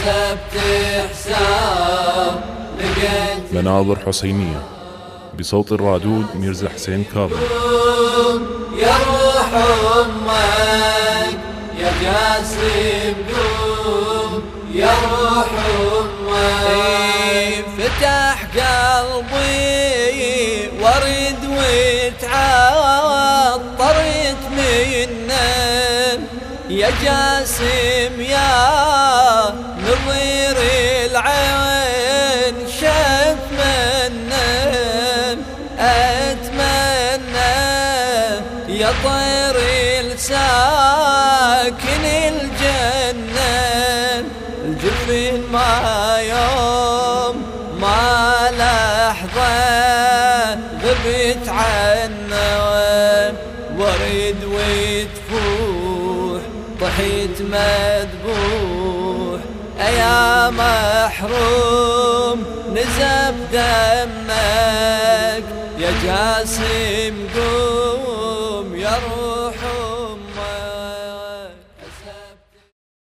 حسبت حساب لقيت مناظر حسينية. بصوت الرادود ميرزا حسين كاظم. يا روح أمك يا جاسم قوم يا روح أمك فتح قلبي ورد وتعطرت منه. يا جاسم يا منه أتمنى يا طير الساكن الجنة الجفن ما يوم ما لحظة غبت عنه ورد وتفوح طحيت مذبوح. يا محروم نزف دمك يا جاسم قوم يا روح